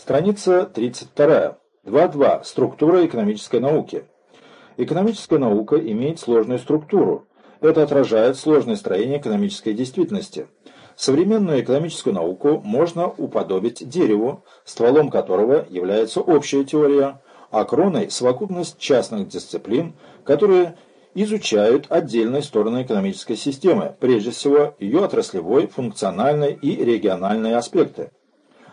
Страница 32. 2.2. Структура экономической науки. Экономическая наука имеет сложную структуру. Это отражает сложное строение экономической действительности. Современную экономическую науку можно уподобить дереву, стволом которого является общая теория, а кроной – совокупность частных дисциплин, которые изучают отдельные стороны экономической системы, прежде всего ее отраслевой, функциональной и региональные аспекты.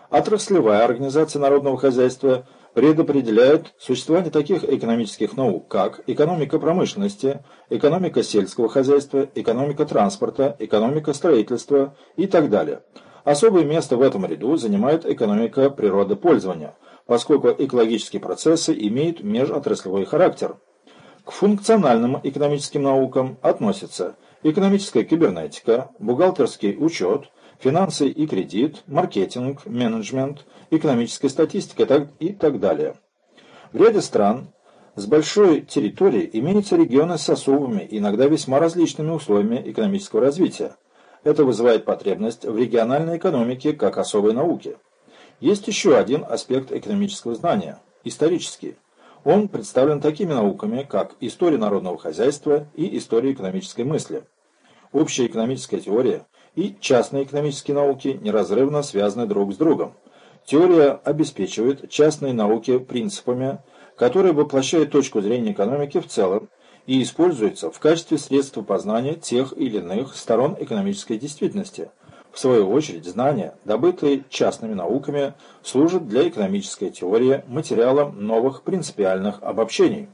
Отраслевая организация народного хозяйства предопределяет существование таких экономических наук, как экономика промышленности, экономика сельского хозяйства, экономика транспорта, экономика строительства и так далее. Особое место в этом ряду занимает экономика природопользования, поскольку экологические процессы имеют межотраслевой характер. К функциональным экономическим наукам относятся экономическая кибернетика, бухгалтерский учет, финансы и кредит, маркетинг, менеджмент, экономическая статистика и так далее. В ряде стран с большой территорией имеются регионы с особыми, иногда весьма различными условиями экономического развития. Это вызывает потребность в региональной экономике как особой науке. Есть еще один аспект экономического знания – исторический. Он представлен такими науками, как история народного хозяйства и история экономической мысли. Общая экономическая теория и частные экономические науки неразрывно связаны друг с другом. Теория обеспечивает частные науки принципами, которые воплощают точку зрения экономики в целом и используются в качестве средства познания тех или иных сторон экономической действительности. В свою очередь, знания, добытые частными науками, служат для экономической теории материалом новых принципиальных обобщений.